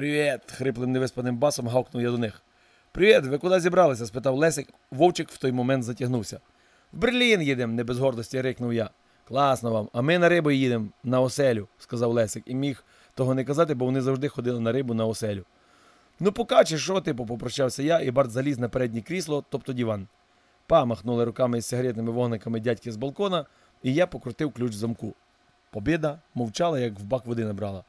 Привіт! хриплим невиспаним басом гавкнув я до них. Привіт, ви куди зібралися? спитав Лесик. Вовчик в той момент затягнувся. В Берлін їдемо, не без гордості рикнув я. Класно вам, а ми на рибу їдемо на оселю, сказав Лесик, і міг того не казати, бо вони завжди ходили на рибу на оселю. Ну, покаче, що, типу, попрощався я, і Барт заліз на переднє крісло, тобто диван. Па махнули руками з сигаретними вогниками дядьки з балкона, і я покрутив ключ в замку. Побіда мовчала, як в бак води набрала.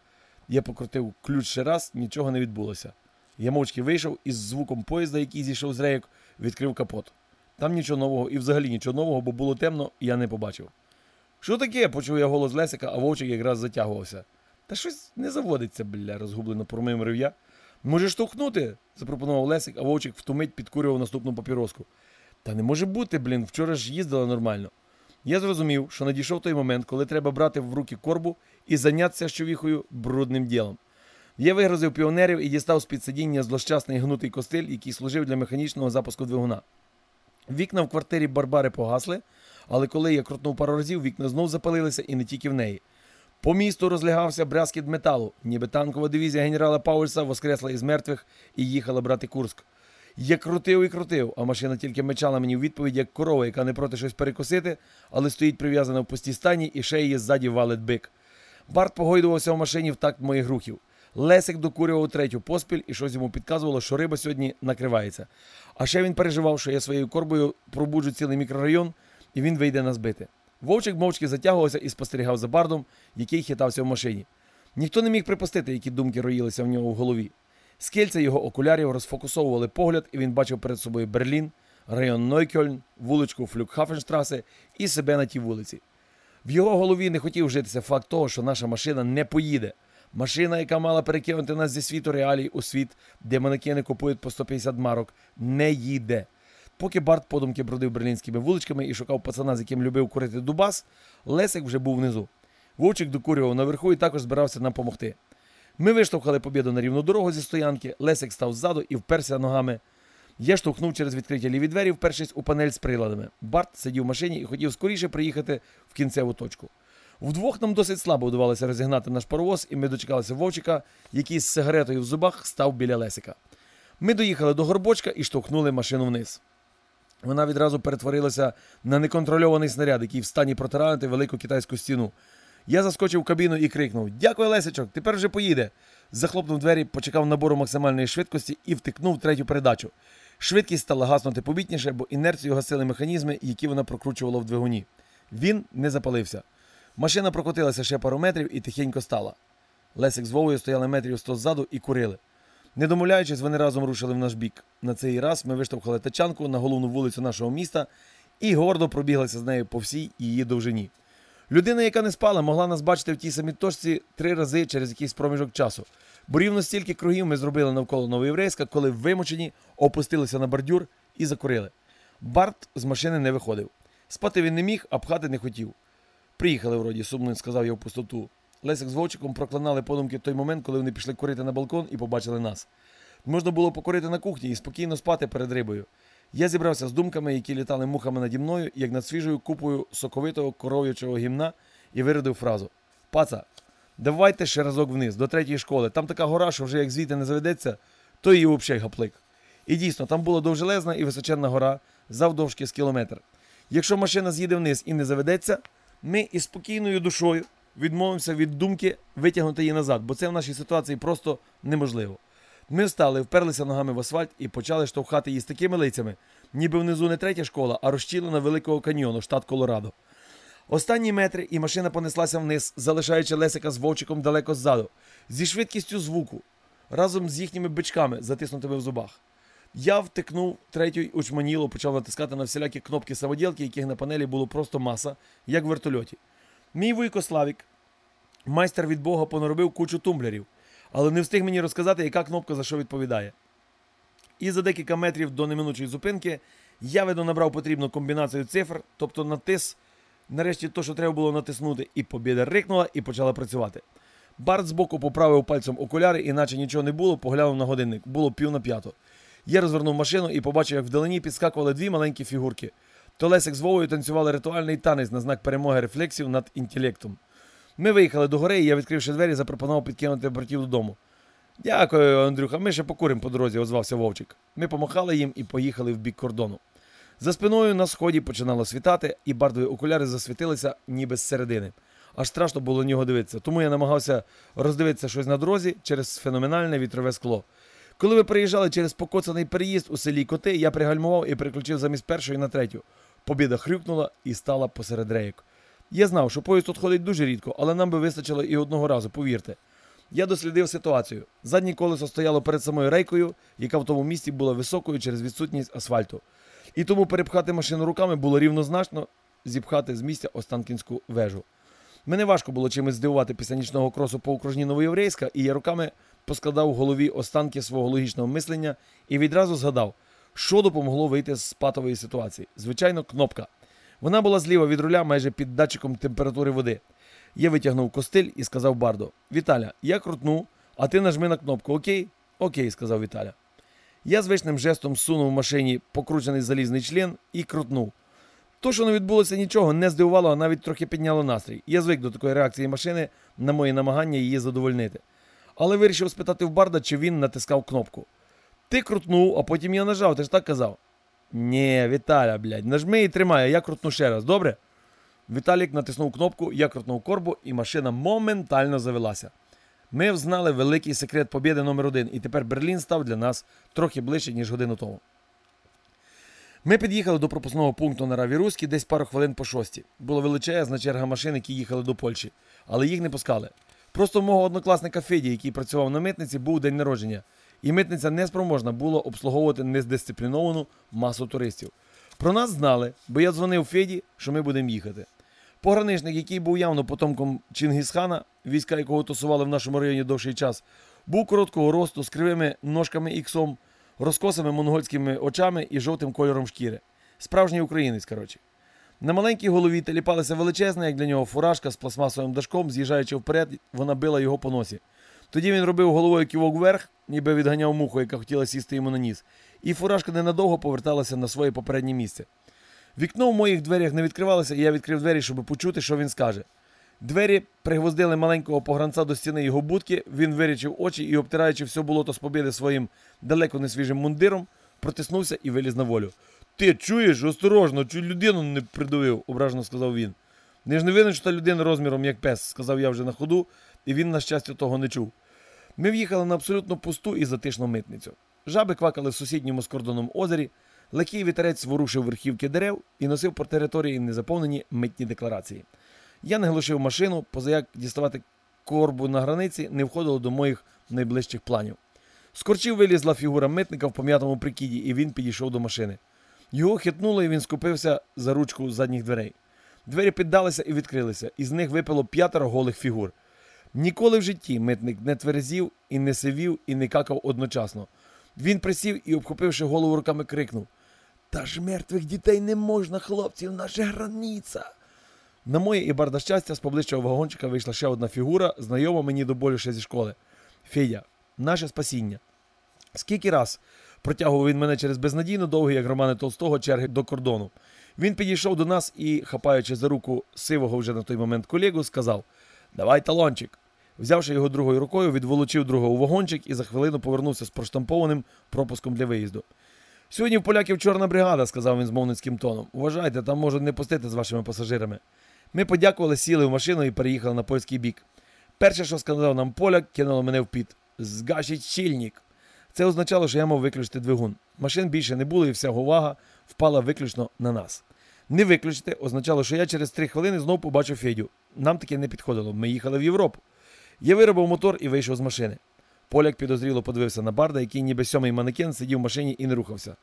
Я покрутив ключ ще раз, нічого не відбулося. Я мовчки вийшов і з звуком поїзда, який зійшов з рейок, відкрив капот. Там нічого нового і взагалі нічого нового, бо було темно, і я не побачив. Що таке? почув я голос Лесика, а вовчик якраз затягувався. Та щось не заводиться, бля, розгублено промимрив я. Може штовхнути? запропонував Лесик, а вовчик втомить підкурював наступну папіроску. Та не може бути, блін, вчора ж їздила нормально. Я зрозумів, що надійшов той момент, коли треба брати в руки корбу і зайнятися щовіхою брудним ділом. Я вигрозив піонерів і дістав з під сидіння злощасний гнутий костиль, який служив для механічного запуску двигуна. Вікна в квартирі Барбари погасли, але коли я крутнув пару разів, вікна знов запалилися і не тільки в неї. По місту розлягався брязкіт металу, ніби танкова дивізія генерала Паульса воскресла із мертвих і їхала брати Курск. Я крутив і крутив, а машина тільки мечала мені в відповідь, як корова, яка не проти щось перекосити, але стоїть прив'язана в пустій стані і ще її ззаді валить бик. Барт погойдувався в машині в такт моїх рухів. Лесик докурював третю поспіль і щось йому підказувало, що риба сьогодні накривається. А ще він переживав, що я своєю корбою пробуджу цілий мікрорайон, і він вийде на збити. Вовчик мовчки затягувався і спостерігав за бардом, який хитався в машині. Ніхто не міг припустити, які думки роїлися в нього в голові. Скільця його окулярів розфокусовували погляд, і він бачив перед собою Берлін, район Нойкьольн, вуличку Флюкхафенштрасе і себе на тій вулиці. В його голові не хотів житися факт того, що наша машина не поїде. Машина, яка мала перекинути нас зі світу реалій у світ, де манекени купують по 150 марок, не їде. Поки Барт подумки бродив берлінськими вуличками і шукав пацана, з яким любив курити дубас, Лесик вже був внизу. Вовчик докурював наверху і також збирався нам помогти. Ми виштовхали побіду на рівну дорогу зі стоянки, Лесик став ззаду і вперся ногами. Я штовхнув через відкриті ліві двері, впершись у панель з приладами. Барт сидів в машині і хотів скоріше приїхати в кінцеву точку. Вдвох нам досить слабо вдавалося розігнати наш паровоз, і ми дочекалися вовчика, який з сигаретою в зубах став біля Лесика. Ми доїхали до горбочка і штовхнули машину вниз. Вона відразу перетворилася на неконтрольований снаряд, який в стані протиранити велику китайську стіну. Я заскочив в кабіну і крикнув: Дякую, Лесичок, тепер вже поїде. Захлопнув двері, почекав набору максимальної швидкості і втикнув третю передачу. Швидкість стала гаснути побітніше, бо інерцію гасили механізми, які вона прокручувала в двигуні. Він не запалився. Машина прокотилася ще пару метрів і тихенько стала. Лесик з Вовою стояли метрів сто ззаду і курили. Не домовляючись, вони разом рушили в наш бік. На цей раз ми виштовхали тачанку на головну вулицю нашого міста і гордо пробіглися з нею по всій її довжині. Людина, яка не спала, могла нас бачити в тій самій точці три рази через якийсь проміжок часу. Бо рівно стільки кругів ми зробили навколо Новоєврейська, коли вимучені опустилися на бордюр і закурили. Барт з машини не виходив. Спати він не міг, а пхати не хотів. Приїхали вроді, сумно сказав я в пустоту. Лесик з Вовчиком проклинали подумки в той момент, коли вони пішли курити на балкон і побачили нас. Можна було покурити на кухні і спокійно спати перед рибою. Я зібрався з думками, які літали мухами наді мною, як над свіжою купою соковитого коров'ячого гімна, і вирядив фразу: Паца, давайте ще разок вниз, до третьої школи. Там така гора, що вже як звідти не заведеться, то її взагалі гаплик. І дійсно, там була довжелезна і височенна гора, завдовжки з кілометр. Якщо машина з'їде вниз і не заведеться, ми із спокійною душою відмовимося від думки витягнути її назад, бо це в нашій ситуації просто неможливо. Ми встали, вперлися ногами в асфальт і почали штовхати її з такими лицями, ніби внизу не третя школа, а розчілена Великого каньйону, штат Колорадо. Останні метри і машина понеслася вниз, залишаючи Лесика з вовчиком далеко ззаду, зі швидкістю звуку, разом з їхніми бичками, затиснутими в зубах. Я втикнув третю учманіло, почав натискати на всілякі кнопки самоділки, яких на панелі було просто маса, як в вертольоті. Мій вуйко Славік, майстер від Бога, понаробив кучу тумблерів, але не встиг мені розказати, яка кнопка за що відповідає. І за декілька метрів до неминучої зупинки я видно набрав потрібну комбінацію цифр, тобто натис, нарешті то, що треба було натиснути, і побіда рикнула і почала працювати. Барт збоку поправив пальцем окуляри, іначе нічого не було, поглянув на годинник. Було пів на п'яту. Я розвернув машину і побачив, як вдалині підскакували дві маленькі фігурки. То Лесик з Вовою танцювали ритуальний танець на знак перемоги рефлексів над інтелектом. Ми виїхали до гори, і я, відкривши двері, запропонував підкинути братів додому. Дякую, Андрюха. Ми ще покуримо по дорозі, озвався Вовчик. Ми помахали їм і поїхали в бік кордону. За спиною на сході починало світати, і бардові окуляри засвітилися ніби зсередини. Аж страшно було на нього дивитися, тому я намагався роздивитися щось на дорозі через феноменальне вітрове скло. Коли ми приїжджали через покоцаний переїзд у селі Коти, я пригальмував і переключив замість першої на третю. Побіда хрюкнула і стала посеред рейок. Я знав, що поїзд тут ходить дуже рідко, але нам би вистачило і одного разу, повірте. Я дослідив ситуацію. Заднє колесо стояло перед самою рейкою, яка в тому місці була високою через відсутність асфальту. І тому перепхати машину руками було рівнозначно зіпхати з місця Останкінську вежу. Мене важко було чимось здивувати після нічного кросу по окружні Новоєврейська, і я руками поскладав у голові останки свого логічного мислення і відразу згадав, що допомогло вийти з патової ситуації. Звичайно, кнопка. Вона була зліва від руля майже під датчиком температури води. Я витягнув костиль і сказав Бардо: Віталя, я крутну, а ти нажми на кнопку. Окей? Окей, сказав Віталя. Я звичним жестом сунув в машині покручений залізний член і крутнув. То, що не відбулося нічого, не здивувало, а навіть трохи підняло настрій. Я звик до такої реакції машини на мої намагання її задовольнити. Але вирішив спитати в Барда, чи він натискав кнопку. Ти крутнув, а потім я нажав, ти ж так казав. Нє, Віталя, блядь, нажми і тримай, я крутну ще раз, добре? Віталік натиснув кнопку, я крутнув корбу, і машина моментально завелася. Ми взнали великий секрет побєди номер один, і тепер Берлін став для нас трохи ближче, ніж годину тому. Ми під'їхали до пропускного пункту на Раві Руській десь пару хвилин по шості. Була величезна черга машин, які їхали до Польщі, але їх не пускали. Просто мого однокласника Феді, який працював на митниці, був день народження, і митниця неспроможна було обслуговувати нездисципліновану масу туристів. Про нас знали, бо я дзвонив Феді, що ми будемо їхати. Пограничник, який був явно потомком Чингісхана, війська якого тусували в нашому районі довший час, був короткого росту з кривими ножками іксом, розкосими монгольськими очами і жовтим кольором шкіри. Справжній українець, коротше. На маленькій голові теліпалася величезна, як для нього фуражка з пластмасовим дашком, з'їжджаючи вперед, вона била його по носі. Тоді він робив головою ківок вверх, ніби відганяв муху, яка хотіла сісти йому на ніс, і фуражка ненадовго поверталася на своє попереднє місце. Вікно в моїх дверях не відкривалося, і я відкрив двері, щоб почути, що він скаже. Двері пригвоздили маленького погранця до стіни його будки, він вирічив очі і, обтираючи все болото з побіди своїм далеко не свіжим мундиром, протиснувся і виліз на волю. Ти чуєш, осторожно, чуть людину не придавив, ображено сказав він. Не ж не винен, що та людина розміром як пес, сказав я вже на ходу, і він, на щастя, того не чув. Ми в'їхали на абсолютно пусту і затишну митницю. Жаби квакали в сусідньому з кордоном озері, легкий вітерець ворушив верхівки дерев і носив по території незаповнені митні декларації. Я не глушив машину, позаяк діставати корбу на границі не входило до моїх найближчих планів. З корчів вилізла фігура митника в пом'ятому прикіді, і він підійшов до машини. Його хитнуло, і він скупився за ручку задніх дверей. Двері піддалися і відкрилися, і з них випало п'ятеро голих фігур. Ніколи в житті митник не тверезів і не сивів, і не какав одночасно. Він присів і, обхопивши голову руками, крикнув: Та ж мертвих дітей не можна, хлопців, наша границя. На моє і барда щастя, з поближчого вагончика вийшла ще одна фігура, знайома мені до болю ще зі школи. Федя, наше спасіння. Скільки раз протягував він мене через безнадійно довгий, як Романа Толстого, черги до кордону. Він підійшов до нас і, хапаючи за руку сивого вже на той момент колегу, сказав: Давай талончик. Взявши його другою рукою, відволочив другого у вагончик і за хвилину повернувся з проштампованим пропуском для виїзду. Сьогодні в поляків чорна бригада, сказав він змовницьким тоном. Уважайте, там можуть не пустити з вашими пасажирами. Ми подякували, сіли в машину і переїхали на польський бік. Перше, що сказав нам поляк, кинуло мене в піт. Згашіть щільник. Це означало, що я мав виключити двигун. Машин більше не було, і вся увага впала виключно на нас. Не виключити означало, що я через три хвилини знов побачив Федю. Нам таке не підходило. Ми їхали в Європу. Я виробив мотор і вийшов з машини. Поляк підозріло подивився на барда, який ніби сьомий манекен сидів в машині і не рухався.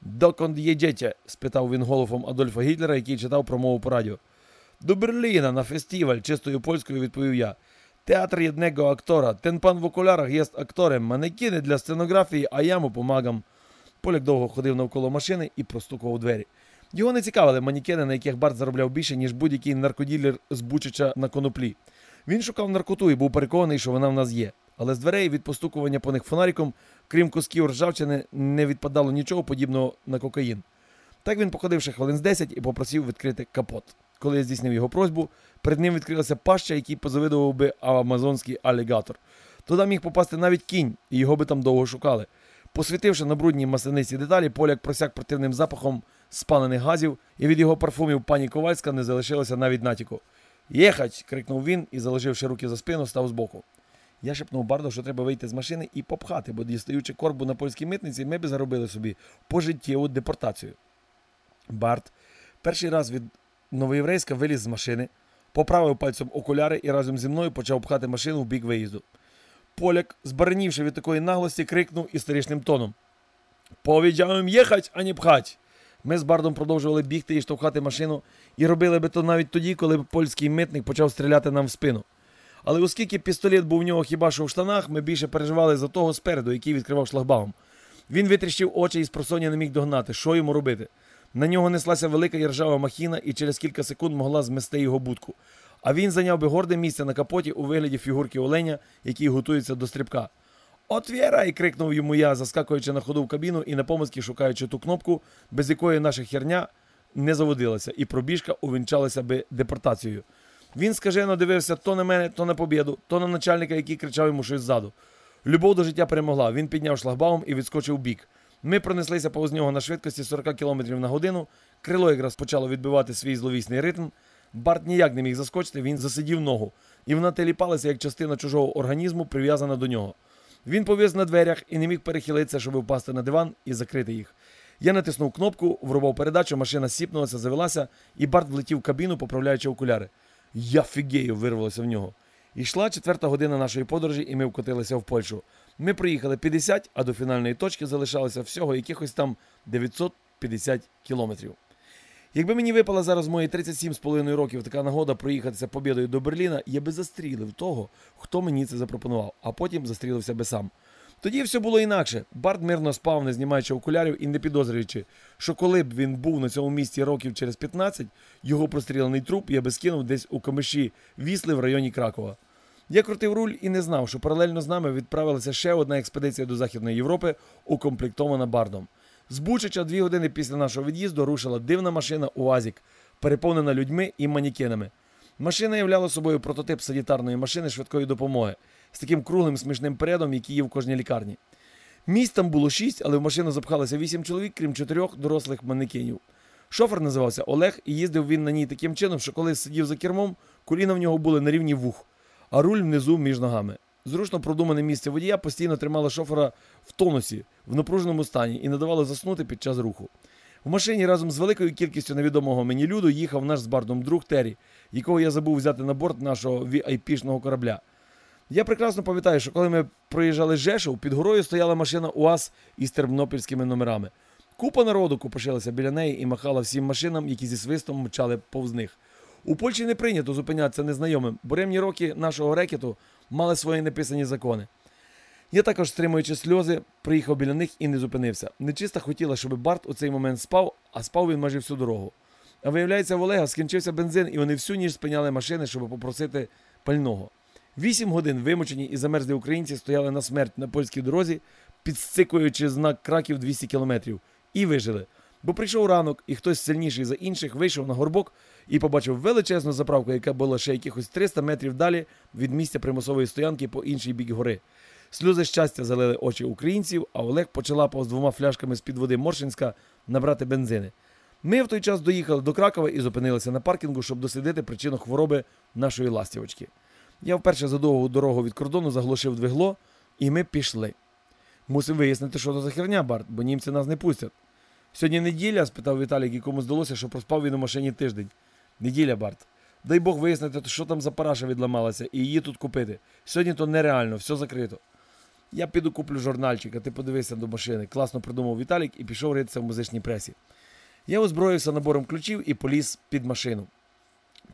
Доконд їдете? спитав він голосом Адольфа Гітлера, який читав промову по радіо. До Берліна на фестиваль, чистою польською відповів я. Театр єдного актора. Ten пан в окулярах є актором. Манекіни для сценографії, а я йому помагам. Поляк довго ходив навколо машини і простукував двері. Його не цікавили манікени, на яких Барт заробляв більше, ніж будь-який наркоділер з Бучича на коноплі. Він шукав наркоту і був переконаний, що вона в нас є. Але з дверей від постукування по них фонариком, крім кусків ржавчини, не відпадало нічого подібного на кокаїн. Так він, походивши хвилин з 10 і попросив відкрити капот. Коли я здійснив його просьбу, перед ним відкрилася паща, який позавидував би амазонський алігатор. Туди міг попасти навіть кінь, і його би там довго шукали. Посвітивши на брудній масляниці деталі, поляк просяк противним запахом спалених газів, і від його парфумів пані Ковальська не залишилося навіть натяку. Єхать! крикнув він і, заложивши руки за спину, став збоку. Я шепнув Барду, що треба вийти з машини і попхати, бо дістаючи корбу на польській митниці, ми б заробили собі пожиттєву депортацію. Барт перший раз від новоєврейська виліз з машини, поправив пальцем окуляри і разом зі мною почав пхати машину в бік виїзду. Поляк, збаренівши від такої наглості, крикнув історичним тоном: Повідяємо їхать, а не пхать. Ми з Бардом продовжували бігти і штовхати машину, і робили би то навіть тоді, коли б польський митник почав стріляти нам в спину. Але оскільки пістолет був у нього хіба що в штанах, ми більше переживали за того спереду, який відкривав шлагбаум. Він витріщив очі і з просоння не міг догнати, що йому робити. На нього неслася велика іржава махіна і через кілька секунд могла змести його будку. А він зайняв би горде місце на капоті у вигляді фігурки оленя, який готується до стрибка. Отвірай! крикнув йому я, заскакуючи на ходу в кабіну і напомацьки шукаючи ту кнопку, без якої наша херня не заводилася, і пробіжка увінчалася би депортацією. Він скажено дивився то на мене, то на побєду, то на начальника, який кричав йому щось ззаду. Любов до життя перемогла. Він підняв шлагбаум і відскочив бік. Ми пронеслися повз нього на швидкості 40 км на годину. Крило якраз почало відбивати свій зловісний ритм. Барт ніяк не міг заскочити, він засидів ногу, і вона теліпалася як частина чужого організму, прив'язана до нього. Він повіз на дверях і не міг перехилитися, щоб впасти на диван і закрити їх. Я натиснув кнопку, врубав передачу, машина сіпнулася, завелася, і Барт влетів в кабіну, поправляючи окуляри. Я фігею вирвалося в нього. Ішла четверта година нашої подорожі, і ми вкотилися в Польщу. Ми проїхали 50, а до фінальної точки залишалося всього якихось там 950 кілометрів. Якби мені випала зараз мої 37,5 років така нагода проїхатися побідою до Берліна, я би застрілив того, хто мені це запропонував, а потім застрілився би сам. Тоді все було інакше. Барт мирно спав, не знімаючи окулярів і не підозрюючи, що коли б він був на цьому місці років через 15, його прострілений труп я би скинув десь у камиші Вісли в районі Кракова. Я крутив руль і не знав, що паралельно з нами відправилася ще одна експедиція до Західної Європи, укомплектована бардом. З Бучича дві години після нашого від'їзду рушила дивна машина УАЗік, переповнена людьми і манікенами. Машина являла собою прототип санітарної машини швидкої допомоги з таким круглим смішним передом, який є в кожній лікарні. Місць там було шість, але в машину запхалося вісім чоловік, крім чотирьох дорослих манекенів. Шофер називався Олег, і їздив він на ній таким чином, що коли сидів за кермом, коліна в нього були на рівні вух, а руль внизу між ногами. Зручно продумане місце водія постійно тримало шофера в тонусі, в напруженому стані і не давало заснути під час руху. В машині разом з великою кількістю невідомого мені люду їхав наш з бардом друг Террі, якого я забув взяти на борт нашого VIP-шного корабля. Я прекрасно пам'ятаю, що коли ми проїжджали Жешов, під горою стояла машина УАЗ із тернопільськими номерами. Купа народу купошилася біля неї і махала всім машинам, які зі свистом мчали повз них. У Польщі не прийнято зупинятися незнайомим, буремні роки нашого рекету мали свої неписані закони. Я також, стримуючи сльози, приїхав біля них і не зупинився. Нечиста хотіла, щоб Барт у цей момент спав, а спав він майже всю дорогу. А виявляється, в Олега скінчився бензин, і вони всю ніч спиняли машини, щоб попросити пального. Вісім годин вимучені і замерзлі українці стояли на смерть на польській дорозі, підстикуючи знак краків 200 кілометрів, і вижили. Бо прийшов ранок, і хтось сильніший за інших вийшов на горбок і побачив величезну заправку, яка була ще якихось 300 метрів далі від місця примусової стоянки по інший бік гори. Сльози щастя залили очі українців, а Олег почала з двома фляшками з-під води Моршинська набрати бензини. Ми в той час доїхали до Кракова і зупинилися на паркінгу, щоб дослідити причину хвороби нашої ластівочки. Я вперше за довгу дорогу від кордону заглушив двигло, і ми пішли. Мусимо вияснити, що це за херня, Барт, бо німці нас не пустять. Сьогодні неділя? спитав Віталік, якому здалося, що проспав він у машині тиждень. Неділя, Барт. Дай Бог вияснити, що там за параша відламалася, і її тут купити. Сьогодні то нереально, все закрито. Я піду куплю журнальчик, а ти подивися до машини. Класно придумав Віталік і пішов ритися в музичній пресі. Я озброївся набором ключів і поліз під машину.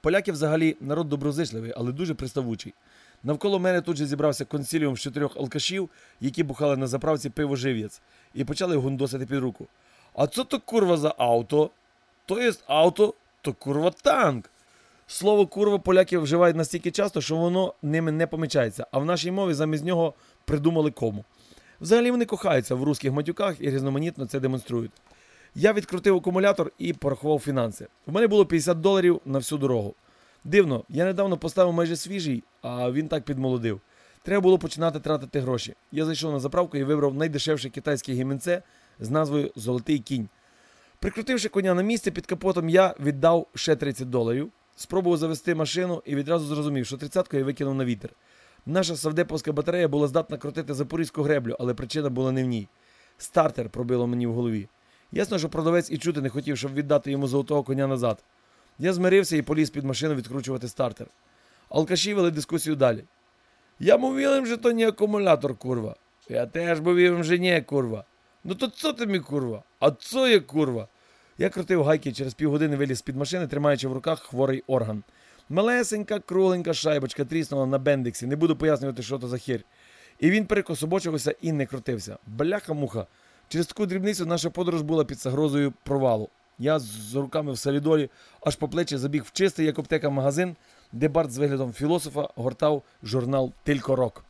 Поляки взагалі народ доброзичливий, але дуже приставучий. Навколо мене тут же зібрався консиліум з чотирьох алкашів, які бухали на заправці пиво жив'єць, і почали гундосити під руку. А це то курва за авто? То є авто, то курва танк. Слово курва поляки вживають настільки часто, що воно ними не помічається, а в нашій мові замість нього придумали кому. Взагалі вони кохаються в русських матюках і різноманітно це демонструють. Я відкрутив акумулятор і порахував фінанси. У мене було 50 доларів на всю дорогу. Дивно, я недавно поставив майже свіжий, а він так підмолодив. Треба було починати тратити гроші. Я зайшов на заправку і вибрав найдешевше китайське гімінце з назвою Золотий кінь. Прикрутивши коня на місце під капотом, я віддав ще 30 доларів, спробував завести машину і відразу зрозумів, що тридцятку я викинув на вітер. Наша савдеповська батарея була здатна крутити запорізьку греблю, але причина була не в ній. Стартер пробило мені в голові. Ясно, що продавець і чути не хотів, щоб віддати йому золотого коня назад. Я змирився і поліз під машину відкручувати стартер. Алкаші вели дискусію далі. Я mówiłem, że to nie akumulator, kurwa. Ja też mówiłem, że nie, kurwa. Ну то co ти мій курва? А co є курва? Я крутив гайки через півгодини виліз з-під машини, тримаючи в руках хворий орган. Малесенька, кругленька шайбочка тріснула на бендиксі, не буду пояснювати, що то за хір. І він перекособочився і не крутився. Бляха-муха. Через таку дрібницю наша подорож була під загрозою провалу. Я з руками в салідолі аж по плечі забіг в чистий, як аптека магазин, де Барт з виглядом філософа гортав журнал Тільки рок.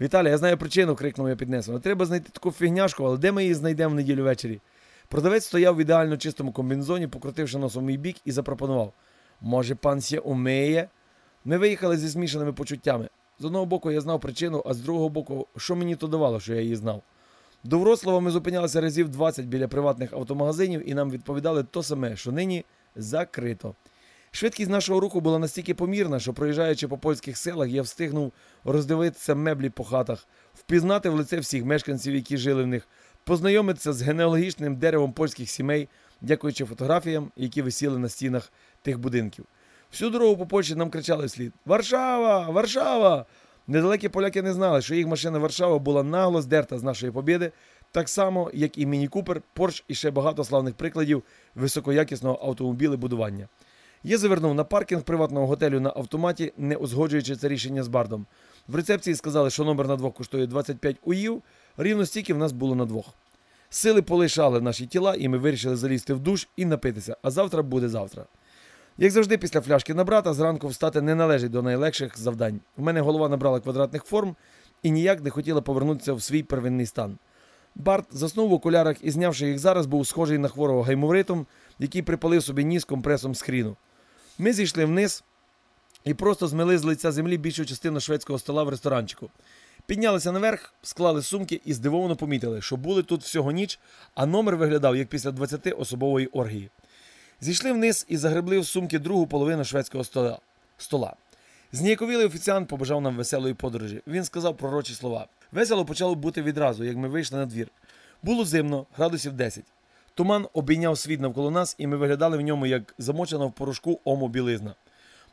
Віталій, я знаю причину, крикнув я піднесено. Треба знайти таку фігняшку, але де ми її знайдемо в неділю ввечері? Продавець стояв в ідеально чистому комбінзоні, покрутивши носом мій бік, і запропонував: Може, пан ще умиє? Ми виїхали зі змішаними почуттями. З одного боку, я знав причину, а з другого боку, що мені то давало, що я її знав. До Вроцлава ми зупинялися разів 20 біля приватних автомагазинів і нам відповідали то саме, що нині закрито. Швидкість нашого руху була настільки помірна, що проїжджаючи по польських селах, я встигнув роздивитися меблі по хатах, впізнати в лице всіх мешканців, які жили в них, познайомитися з генеалогічним деревом польських сімей, дякуючи фотографіям, які висіли на стінах тих будинків. Всю дорогу по Польщі нам кричали вслід: Варшава! Варшава! Недалекі поляки не знали, що їх машина Варшава була нагло здерта з нашої побіди, так само, як і Міні Купер, Порш і ще багато славних прикладів високоякісного автомобілебудування. Я завернув на паркінг приватного готелю на автоматі, не узгоджуючи це рішення з бардом. В рецепції сказали, що номер на двох коштує 25 уїв, рівно стільки в нас було на двох. Сили полишали наші тіла, і ми вирішили залізти в душ і напитися, а завтра буде завтра. Як завжди, після фляшки на брата, зранку встати не належить до найлегших завдань. У мене голова набрала квадратних форм і ніяк не хотіла повернутися в свій первинний стан. Барт заснув в окулярах і, знявши їх зараз, був схожий на хворого гаймовритом, який припалив собі ніс компресом з. Ми зійшли вниз і просто змили з лиця землі більшу частину шведського стола в ресторанчику. Піднялися наверх, склали сумки і здивовано помітили, що були тут всього ніч, а номер виглядав як після 20-особової оргії. Зійшли вниз і загребли в сумки другу половину шведського стола. Зніяковілий офіціант побажав нам веселої подорожі. Він сказав пророчі слова. Весело почало бути відразу, як ми вийшли на двір. Було зимно, градусів 10. Туман обійняв світ навколо нас, і ми виглядали в ньому як замочена в порошку ому білизна.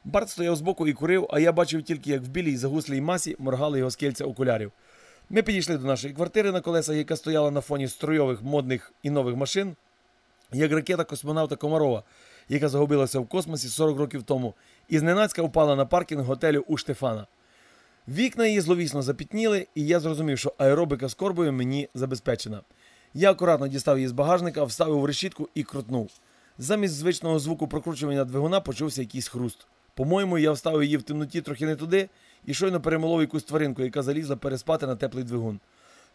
Барт стояв збоку і курив, а я бачив тільки, як в білій загуслій масі моргали його скельця окулярів. Ми підійшли до нашої квартири на колесах, яка стояла на фоні стройових, модних і нових машин, як ракета космонавта Комарова, яка загубилася в космосі 40 років тому, і зненацька впала на паркінг готелю у Штефана. Вікна її зловісно запітніли, і я зрозумів, що аеробика з корбою мені забезпечена. Я акуратно дістав її з багажника, вставив в решітку і крутнув. Замість звичного звуку прокручування двигуна почувся якийсь хруст. По-моєму, я вставив її в темноті трохи не туди і щойно перемолов якусь тваринку, яка залізла переспати на теплий двигун.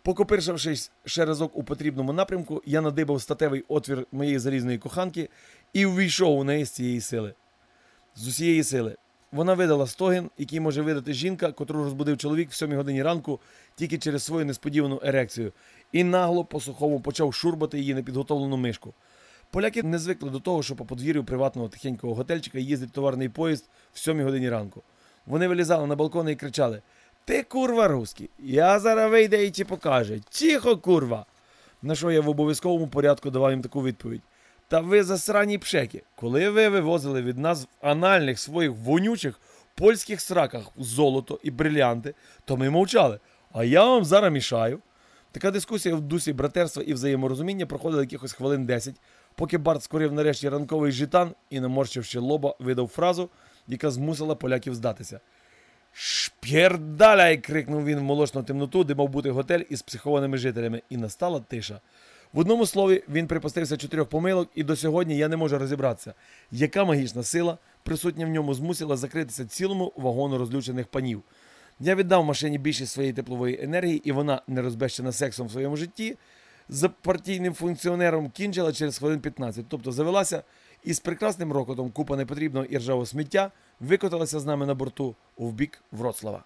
Покопиршавшись ще разок у потрібному напрямку, я надибав статевий отвір моєї залізної коханки і увійшов у неї з цієї сили. З усієї сили. Вона видала стогін, який може видати жінка, котру розбудив чоловік в 7 годині ранку тільки через свою несподівану ерекцію, і нагло по сухому почав шурбати її непідготовлену мишку. Поляки не звикли до того, що по подвір'ю приватного тихенького готельчика їздить товарний поїзд в 7 годині ранку. Вони вилізали на балкони і кричали: Ти курва руський, я зараз вийде і ті покаже. Тихо, курва! На що я в обов'язковому порядку давав їм таку відповідь. Та ви засрані пшеки, коли ви вивозили від нас в анальних своїх вонючих польських сраках золото і брилянти, то ми мовчали. А я вам зараз мішаю. Така дискусія в дусі братерства і взаєморозуміння проходила якихось хвилин 10, поки Барт скорив нарешті ранковий житан і, наморщивши лоба, видав фразу, яка змусила поляків здатися. Шпєрдаляй! крикнув він в молочну темноту, де мав бути готель із психованими жителями, і настала тиша. В одному слові він припустився чотирьох помилок, і до сьогодні я не можу розібратися, яка магічна сила присутня в ньому змусила закритися цілому вагону розлючених панів. Я віддав машині більшість своєї теплової енергії, і вона, не розбещена сексом в своєму житті, за партійним функціонером кінчила через хвилин 15, тобто завелася і з прекрасним рокотом купа непотрібного і ржавого сміття викоталася з нами на борту у бік Вроцлава.